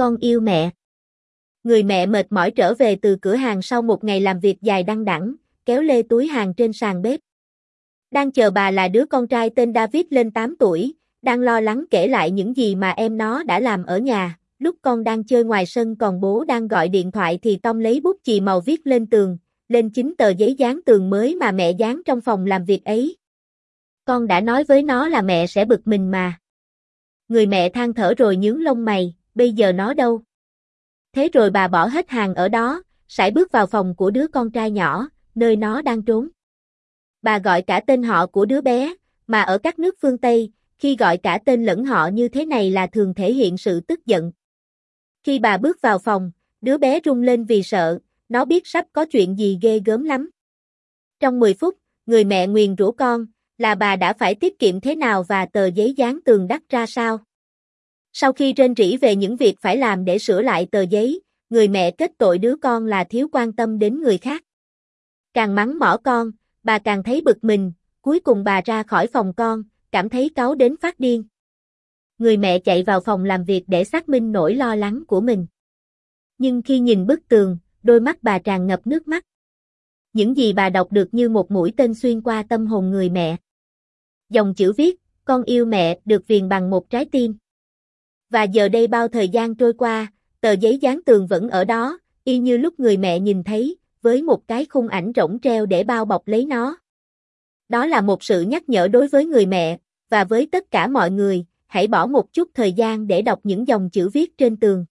Con yêu mẹ. Người mẹ mệt mỏi trở về từ cửa hàng sau một ngày làm việc dài đăng đẳng, kéo lê túi hàng trên sàn bếp. Đang chờ bà là đứa con trai tên David lên 8 tuổi, đang lo lắng kể lại những gì mà em nó đã làm ở nhà. Lúc con đang chơi ngoài sân còn bố đang gọi điện thoại thì Tom lấy bút chì màu viết lên tường, lên chính tờ giấy dán tường mới mà mẹ dán trong phòng làm việc ấy. Con đã nói với nó là mẹ sẽ bực mình mà. Người mẹ than thở rồi nhướng lông mày, bây giờ nó đâu? Thế rồi bà bỏ hết hàng ở đó, sải bước vào phòng của đứa con trai nhỏ, nơi nó đang trốn. Bà gọi cả tên họ của đứa bé, mà ở các nước phương Tây, khi gọi cả tên lẫn họ như thế này là thường thể hiện sự tức giận. Khi bà bước vào phòng, đứa bé rung lên vì sợ, nó biết sắp có chuyện gì ghê gớm lắm. Trong 10 phút, người mẹ nguyền rủa con, là bà đã phải tiết kiệm thế nào và tờ giấy dán tường đắt ra sao. Sau khi rên rỉ về những việc phải làm để sửa lại tờ giấy, người mẹ kết tội đứa con là thiếu quan tâm đến người khác. Càng mắng mỏ con, bà càng thấy bực mình, cuối cùng bà ra khỏi phòng con, cảm thấy cáu đến phát điên. Người mẹ chạy vào phòng làm việc để xác minh nỗi lo lắng của mình. Nhưng khi nhìn bức tường, đôi mắt bà tràn ngập nước mắt. Những gì bà đọc được như một mũi tên xuyên qua tâm hồn người mẹ. Dòng chữ viết, con yêu mẹ được viền bằng một trái tim. Và giờ đây bao thời gian trôi qua, tờ giấy dán tường vẫn ở đó, y như lúc người mẹ nhìn thấy, với một cái khung ảnh rỗng treo để bao bọc lấy nó. Đó là một sự nhắc nhở đối với người mẹ, và với tất cả mọi người, hãy bỏ một chút thời gian để đọc những dòng chữ viết trên tường.